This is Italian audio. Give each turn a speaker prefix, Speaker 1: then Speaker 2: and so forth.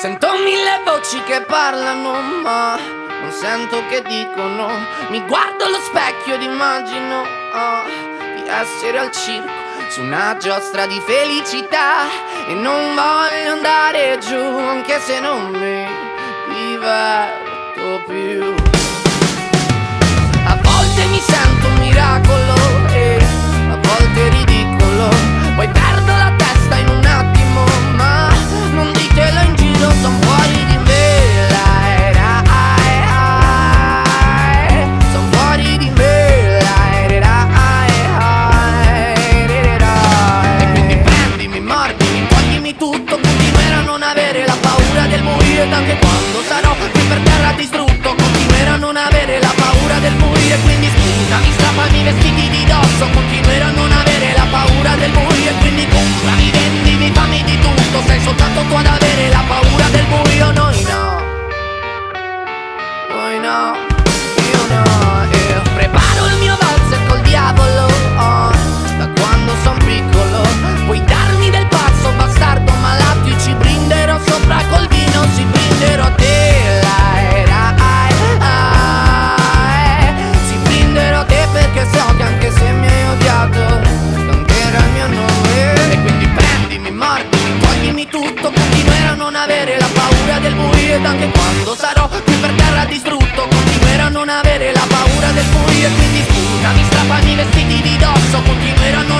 Speaker 1: Sento mille voci che parlano ma non sento che dicono. Mi guardo allo specchio ed immagino oh, di essere al circo su una giostra di felicità. E non voglio andare giù anche se non mi diverto più. di tutto Continuerà a non avere la paura del morire ed anche quando avere la paura del morire ed anche quando sarò qui per terra distrutto Continuerò a non avere la paura del morire quindi sputami, strappami i vestiti di dosso Continuerò a non